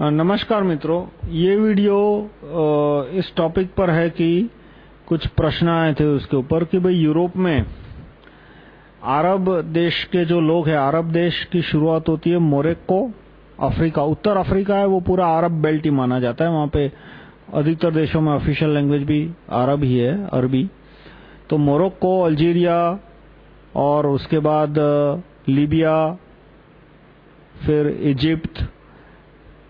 नमस्कार मित्रों, ये वीडियो इस टॉपिक पर है कि कुछ प्रश्न आए थे उसके ऊपर कि भाई यूरोप में अरब देश के जो लोग हैं, अरब देश की शुरुआत होती है मोरक्को, अफ्रीका, उत्तर अफ्रीका है, वो पूरा अरब बेल्ट ही माना जाता है, वहाँ पे अधिकतर देशों में ऑफिशियल लैंग्वेज भी अरब ही है, अरबी। तो मोरक्को, अल्जीरिया और उसके बाद लीबिया, फिर इजिप्ट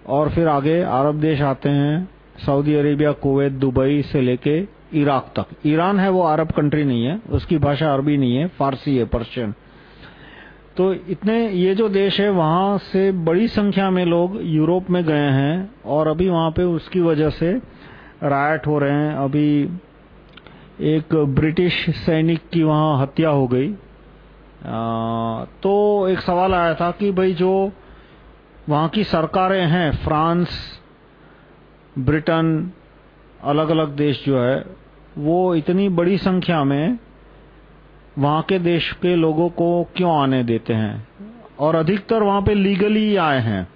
और फिर आगे अरब देश आते हैं सऊदी अरेबिया कुवैत दुबई से लेके इराक तक। ईरान है वो अरब कंट्री नहीं है उसकी भाषा अरबी नहीं है फारसी है पर्शियन। तो इतने ये जो देश है वहाँ से बड़ी संख्या में लोग यूरोप में गए हैं और अभी वहाँ पे उसकी वजह से रायट हो रहे हैं। अभी एक ब्रिटिश सैनिक की वहाँ हत्या हो गई। आ, तो एक सवाल आया था कि भाई जो वहाँ की सरकारें हैं, फ्रांस, ब्रिटेन अलग अलग देश जो है, वो इतनी बड़ी संख्या में वहाँ के देश के लोगों को क्यों आने देते हैं? और अधिकतर वहाँ पे लीगली आए हैं।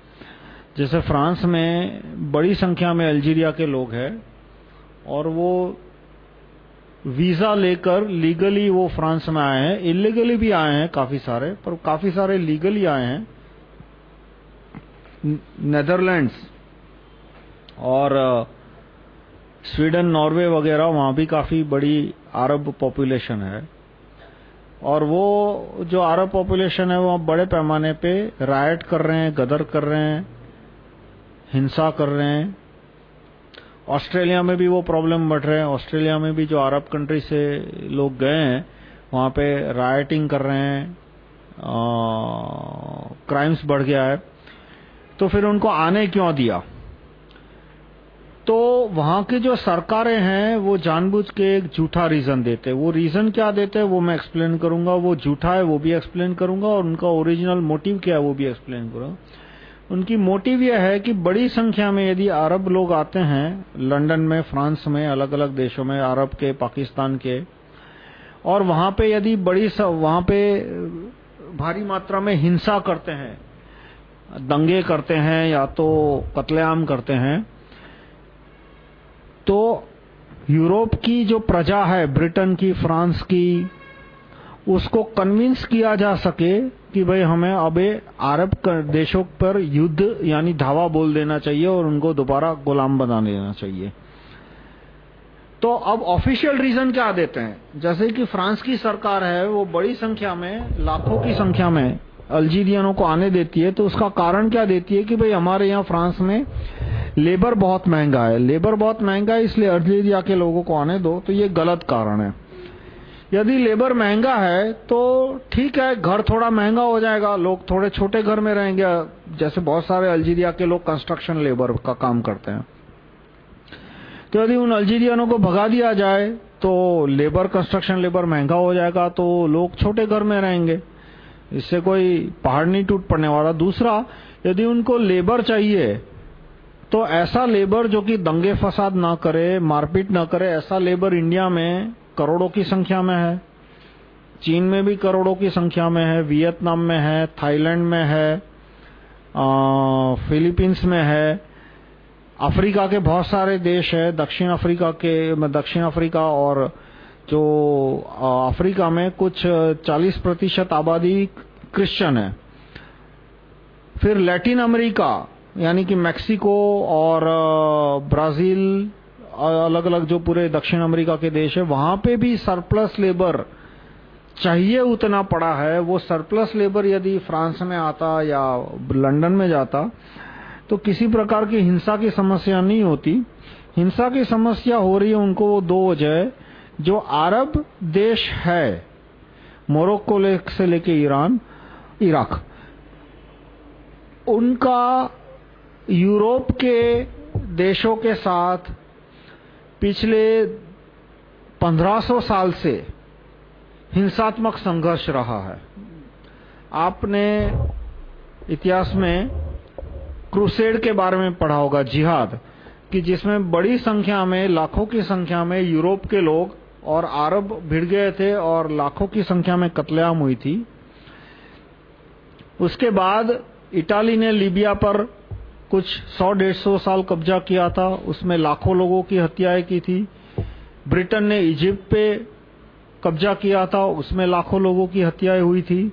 जैसे फ्रांस में बड़ी संख्या में अल्जीरिया के लोग हैं, और वो वीज़ा लेकर लीगली वो फ्रांस में आए हैं। इलीगली भी आए हैं काफ़ी सारे, पर काफ़ी सारे लीगली आए हैं। नेदरलैंड्स और स्वीडन नॉर्वे वगैरह वहाँ भी काफ़ी बड़ी अरब पॉपुलेशन है। और वो जो अरब पॉपुलेशन है, वो बड़े पैमाने पे राइट कर रहे हैं, गदर कर रहे हैं, हिंसा कर रहे हैं। ऑस्ट्रेलिया में भी वो प्रॉब्लम बढ़ रहे हैं। ऑस्ट्रेलिया में भी जो अरब कंट्री से लोग गए हैं, वहाँ पे राइटिंग कर रहे हैं क्राइम्स बढ़ गया है। तो फिर उनको आने क्यों दिया? तो वहाँ की जो सरकारें हैं, वो जानबूझ के एक झूठा रीजन देते हैं। वो रीजन क्या देते हैं? वो मैं एक्सप्लेन करूँगा। वो झूठा है, वो भी एक्सप्लेन करूँगा। और उनका ओरिजिनल मोटिव क्या है, वो भी एक्सप्लेन करूँगा। उनकी मोटिव यह है कि बड़ी संख्या में यदि अरब लोग आते हैं, लंदन में, फ्रांस में अलग अलग देशों में, अरब के, पाकिस्तान के, और वहाँ पे यदि बड़ी वहाँ पे भारी मात्रा में हिंसा करते हैं दंगे करते हैं या तो कत्लेआम करते हैं तो यूरोप की जो प्रजा है, ब्रिटेन की, फ्रांस की, उसको कन्विंस किया जा सके कि भाई हमें अब अरब देशों पर युद्ध यानी धावा बोल देना चाहिए और उनको दोबारा गुलाम बना देना चाहिए। तो अब ऑफिशियल रीजन क्या देते हैं? जैसे कि फ्रांस की सरकार है, वो बड़ी संख्या में, लाखों की संख्या में अल्जीरियनों को आने देती है तो उसका कारण क्या देती है कि भाई हमारे यहाँ फ्रांस में लेबर बहुत महँगा है। लेबर बहुत महँगा है, इसलिए अल्जीरिया के लोगों को आने दो तो ये गलत कारण है। यदि लेबर महँगा है तो ठीक है, घर थोड़ा महँगा हो जाएगा, लोग थोड़े छोटे घर में रहेंगे, जैसे बहुत सारे अल्जीरिया के लोग कंस्ट्रक्शन लेबर का काम करते हैं। तो यदि उन अल्जीरियनों को भगा दिया जाए तो लेबर, कंस्ट्रक्शन लेबर महँगा हो जाएगा तो लोग छोटे घर में रहेंगे। इससे कोई पहाड़ नहीं टूट पड़ने वाला। दूसरा, यदि उनको लेबर चाहिए तो ऐसा लेबर जो कि दंगे फसाद ना करे, मारपीट ना करे, ऐसा लेबर इंडिया में करोड़ों की संख्या में है। चीन में भी करोड़ों की संख्या में है, वियतनाम में है, थाईलैंड में है फिलीपींस में है। अफ्रीका के बहुत सारे देश है, दक्षिण अफ्रीका के, दक्षिण अफ्रीका और जो अफ्रीका में कुछ 40 प्रतिशत आबादी क्रिश्चियन है। फिर लैटिन अमेरिका, यानी कि मैक्सिको और ब्राज़ील अलग अलग जो पूरे दक्षिण अमेरिका के देश है, वहाँ पे भी सरप्लस लेबर चाहिए उतना पड़ा है। वो सरप्लस लेबर यदि फ्रांस में आता या लंदन में जाता तो किसी प्रकार की हिंसा की समस्या नहीं होती। हिंसा की समस्या हो रही है, उनको वो दो वजह जो अरब देश है, मोरक्को से लेके ईरान, इराक, उनका यूरोप के देशों के साथ पिछले 1500 साल से हिंसात्मक संघर्ष रहा है। आपने इतिहास में क्रूसेड के बारे में पढ़ा होगा, जिहाद, कि जिसमें बड़ी संख्या में, लाखों की संख्या में यूरोप के लोग और अरब भिड़ गए थे और लाखों की संख्या में कत्लेआम हुई थी। उसके बाद इटाली ने लीबिया पर कुछ सौ डेढ़ सौ साल कब्जा किया था। उसमें लाखों लोगों की हत्याएँ की थी। ब्रिटेन ने इजिप्ट पे कब्जा किया था। उसमें लाखों लोगों की हत्याएँ हुई थी।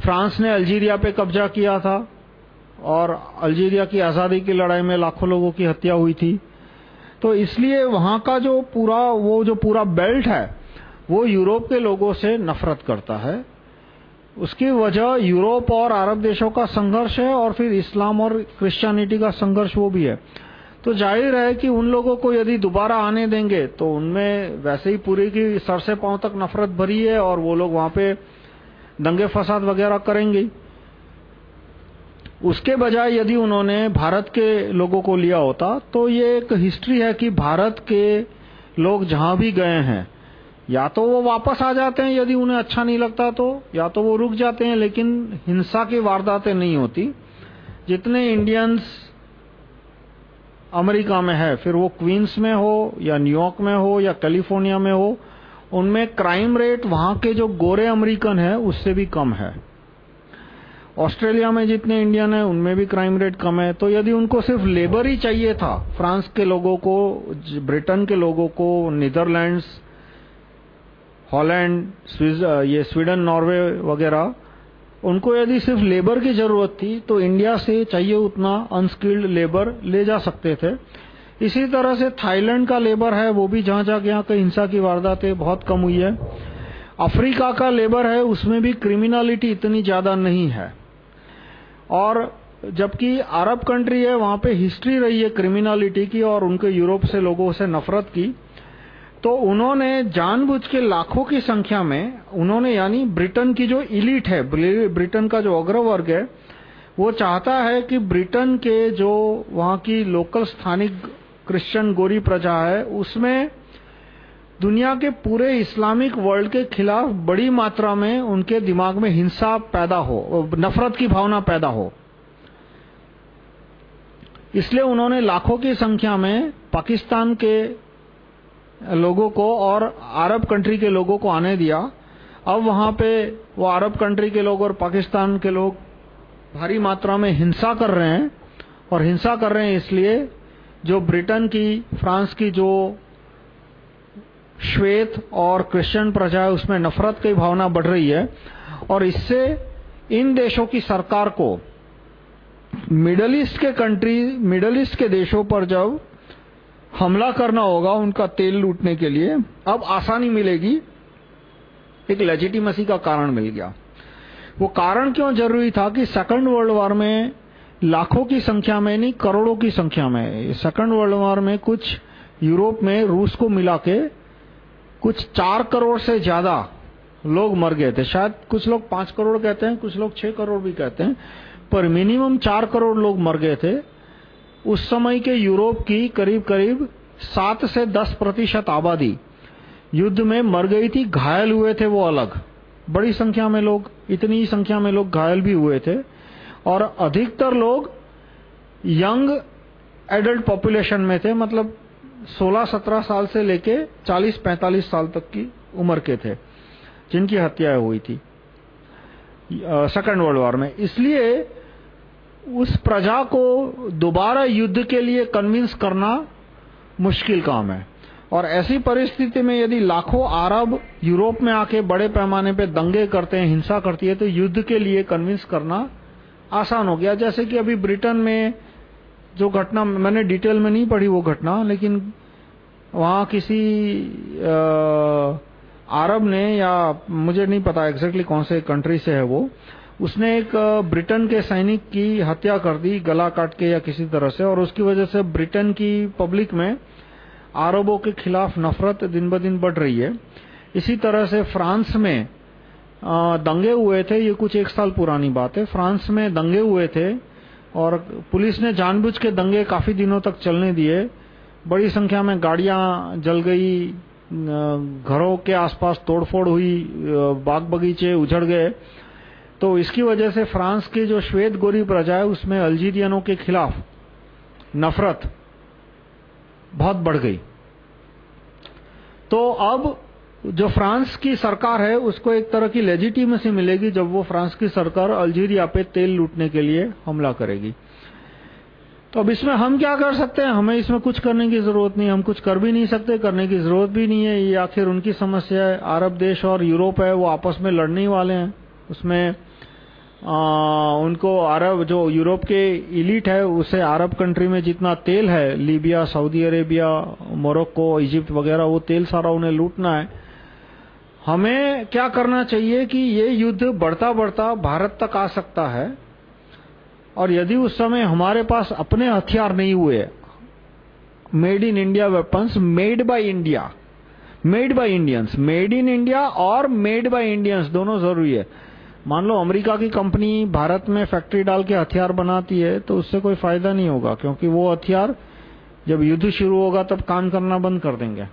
फ्रांस ने अल्जीरिया पे कब्जा किया था और अल्जीरिया की आज़ादी की लड़ाई में लाखों लोगों की हत्या हुई थी। तो इसलिए वहाँ का जो पूरा, वो जो पूरा बेल्ट है, वो यूरोप के लोगों से नफरत करता है। उसकी वजह यूरोप और अरब देशों का संघर्ष है और फिर इस्लाम और क्रिश्चियनिटी का संघर्ष वो भी है। तो ज़ाहिर है कि उन लोगों को यदि दोबारा आने देंगे तो उनमें वैसे ही पूरी की सर से पाँव तक नफरत भरी है और वो लोग वहाँ पे दंगे फसाद वगैरह करेंगे। उसके बजाय यदि उन्होंने भारत के लोगों को लिया होता तो ये एक हिस्ट्री है कि भारत के लोग जहाँ भी गए हैं, या तो वो वापस आ जाते हैं यदि उन्हें अच्छा नहीं लगता तो या तो वो रुक जाते हैं, लेकिन हिंसा की वारदातें नहीं होती। जितने इंडियंस अमेरिका में है, फिर वो क्वींस में हो, या न्यूयॉर्क में हो, या कैलिफ़ोर्निया में हो, उनमें क्राइम रेट वहाँ के जो गोरे अमेरिकन है, उससे भी कम है। ऑस्ट्रेलिया में जितने इंडियन है, उनमें भी क्राइम रेट कम है। तो यदि उनको सिर्फ़ लेबर ही चाहिए था, फ्रांस के लोगों को ब्रिटेन के लोगों को, नीदरलैंड्स, हॉलैंड ये स्वीडन, नॉर्वे वगैरह, उनको यदि सिर्फ़ लेबर की ज़रूरत थी तो इंडिया से चाहिए उतना अनस्किल्ड लेबर ले जा सकते थे। इसी तरह से थाईलैंड का लेबर है, वो भी जहाँ जहाँ यहाँ कई हिंसा की वारदातें बहुत कम हुई है। अफ्रीका का लेबर है, उसमें भी क्रिमिनलिटी इतनी ज़्यादा नहीं है। और जबकि अरब कंट्री है, वहाँ पे हिस्ट्री रही है क्रिमिनलिटी की और उनके यूरोप से लोगों से नफरत की। तो उन्होंने जानबूझ के लाखों की संख्या में, उन्होंने यानी ब्रिटेन की जो इलीट है ब्रिटेन का जो अग्रवर्ग है, वो चाहता है कि ब्रिटेन के जो वहाँ की लोकल स्थानिक क्रिश्चियन गोरी प्रजा है, उसमें दुनिया के पूरे इस्लामिक वर्ल्ड के खिलाफ बड़ी मात्रा में उनके दिमाग में हिंसा पैदा हो, नफरत की भावना पैदा हो। इसलिए उन्होंने लाखों की संख्या में पाकिस्तान के लोगों को और अरब कंट्री के लोगों को आने दिया। अब वहाँ पे वो अरब कंट्री के लोग और पाकिस्तान के लोग भारी मात्रा में हिंसा कर रहे हैं और हिंसा कर रहे हैं इसलिए जो ब्रिटेन की, फ्रांस की जो श्वेत और क्रिश्चियन प्रजा उसमें नफरत की भावना बढ़ रही है। और इससे इन देशों की सरकार को मिडल ईस्ट के कंट्री, मिडल ईस्ट के देशों पर जब हमला करना होगा उनका तेल लूटने के लिए, अब आसानी मिलेगी। एक लेजिटिमेसी का कारण मिल गया। वो कारण क्यों ज़रूरी था कि सेकंड वर्ल्ड वॉर में लाखों की संख्या में, नहीं, करोड़ों की संख्या में सेकंड वर्ल्ड वॉर में कुछ यूरोप में रूस को मिला के कुछ चार करोड़ से ज़्यादा लोग मर गए थे। शायद कुछ लोग पाँच करोड़ कहते हैं, कुछ लोग छह करोड़ भी कहते हैं, पर मिनिमम चार करोड़ लोग मर गए थे। उस समय के यूरोप की करीब करीब सात से दस प्रतिशत आबादी युद्ध में मर गई थी, घायल हुए थे वो अलग। बड़ी संख्या में लोग, इतनी ही संख्या में लोग घायल भी हुए थे। और अधिकतर लोग यंग एडल्ट पॉपुलेशन में थे मतलब 16-17 साल से लेके 40-45 साल तक की उम्र के थे, जिनकी हत्याएँ हुई थी सेकंड वर्ल्ड वॉर में। इसलिए उस प्रजा को दोबारा युद्ध के लिए कन्विंस करना मुश्किल काम है। और ऐसी परिस्थिति में यदि लाखों अरब यूरोप में आके बड़े पैमाने पे दंगे करते हैं, हिंसा करती है तो युद्ध के लिए कन्विंस करना आसान हो गया। जैसे कि अभी ब्रिटेन में जो घटना, मैंने डिटेल में नहीं पढ़ी वो घटना, लेकिन वहाँ किसी अरब ने या मुझे नहीं पता एग्जैक्टली कौन से कंट्री से है वो, उसने एक ब्रिटेन के सैनिक की हत्या कर दी, गला काट के या किसी तरह से, और उसकी वजह से ब्रिटेन की पब्लिक में अरबों के खिलाफ नफरत दिन ब दिन बढ़ रही है। इसी तरह से फ्रांस में दंगे हुए थे, ये कुछ एक साल पुरानी बात है। फ्रांस में दंगे हुए थे और पुलिस ने जानबूझ के दंगे काफ़ी दिनों तक चलने दिए। बड़ी संख्या में गाड़ियाँ जल गई घरों के आसपास तोड़फोड़ हुई बाग बगीचे उजड़ गए। तो इसकी वजह से फ्रांस की जो श्वेत गोरी प्रजा है, उसमें अल्जीरियनों के खिलाफ नफरत बहुत बढ़ गई। तो अब जो फ्रांस की सरकार है उसको एक तरह की लेजिटिमेसी मिलेगी जब वो फ्रांस की सरकार अल्जीरिया पे तेल लूटने के लिए हमला करेगी। तो अब इसमें हम क्या कर सकते हैं? हमें इसमें कुछ करने की ज़रूरत नहीं हम कुछ कर भी नहीं सकते करने की ज़रूरत भी नहीं है। ये आखिर उनकी समस्या है। अरब देश और यूरोप है वो आपस में लड़ने वाले हैं। उसमें आ, उनको अरब जो यूरोप के इलीट है उसे अरब कंट्री में जितना तेल है Libya Saudi Arabia Morocco Egypt वगैरह वो तेल सारा उन्हें लूटना है। हमें क्या करना चाहिए कि ये युद्ध बढ़ता बढ़ता भारत तक आ सकता है? और यदि उस समय हमारे पास अपने हथियार नहीं हुए made in India weapons made by India made by Indians made in India और मेड बाय इंडियंस दोनों ज़रूरी है। मान लो अमेरिका की कंपनी भारत में फैक्ट्री डाल के हथियार बनाती है तो उससे कोई फ़ायदा नहीं होगा, क्योंकि वो हथियार जब युद्ध शुरू होगा तब काम करना बंद कर देंगे।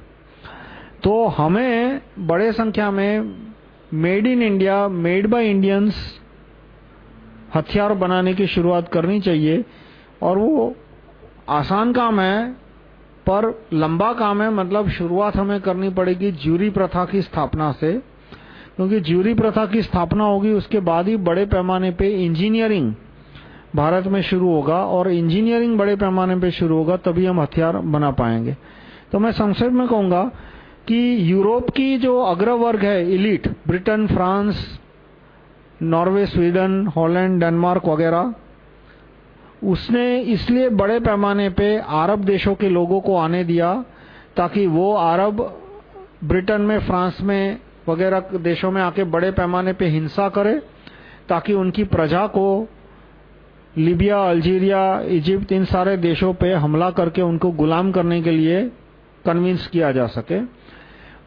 तो हमें बड़े संख्या में made in India made by Indians हथियार बनाने की शुरुआत करनी चाहिए। और वो आसान काम है, पर लंबा काम है मतलब शुरुआत हमें करनी पड़ेगी ज्यूरी प्रथा की स्थापना से। क्योंकि ज्यूरी प्रथा की स्थापना होगी, उसके बाद ही बड़े पैमाने पे इंजीनियरिंग भारत में शुरू होगा, और इंजीनियरिंग बड़े पैमाने पे शुरू होगा, तभी हम हथियार बना पाएँगे। तो मैं संक्षेप में कहूँगा कि यूरोप की जो अग्रवर्ग है elite Britain France Norway Sweden Holland Denmark वगैरह, उसने इसलिए बड़े पैमाने पे अरब देशों के लोगों को आने दिया ताकि वो अरब ब्रिटेन में फ्रांस में वगैरह देशों में आके बड़े पैमाने पे हिंसा करे ताकि उनकी प्रजा को लीबिया अल्जीरिया इजिप्ट इन सारे देशों पे हमला करके उनको गुलाम करने के लिए कन्विंस किया जा सके।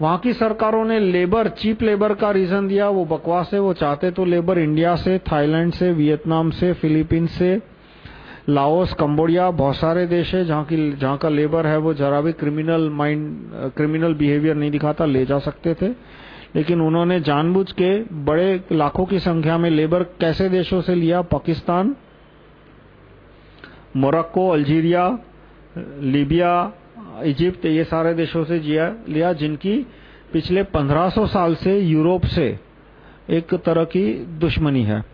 वहाँ की सरकारों ने लेबर, चीप लेबर का रीजन दिया, वो बकवास है, वो चाहते तो लेबर इंडिया से, थाईलैंड से, वियतनाम से, फिलीपींस से, लाओस, कंबोडिया, बहुत सारे देश है जहाँ की, जहाँ का लेबर है, वो जरा भी क्रिमिनल माइंड क्रिमिनल बिहेवियर नहीं दिखाता, ले जा सकते थे। लेकिन उन्होंने जानबूझ के बड़े लाखों की संख्या में लेबर कैसे देशों से लिया? Pakistan, Morocco, Algeria, Libya Egypt, ये सारे देशों से जिया, लिया, जिनकी पिछले 1500 साल से यूरोप से एक तरह की दुश्मनी है।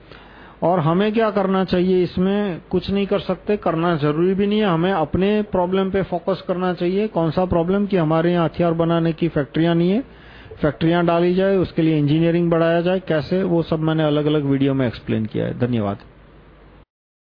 और हमें क्या करना चाहिए? इसमें कुछ नहीं कर सकते, करना ज़रूरी भी नहीं है। हमें अपने प्रॉब्लम पे फोकस करना चाहिए। कौन सा प्रॉब्लम कि हमारे यहाँ हथियार बनाने की फैक्ट्रियाँ नहीं है। फैक्ट्रियाँ डाली जाए, उसके लिए इंजीनियरिंग बढ़ाया जाए। कैसे? वो सब मैंने अलग अलग वीडियो में एक्सप्लेन किया है। धन्यवाद।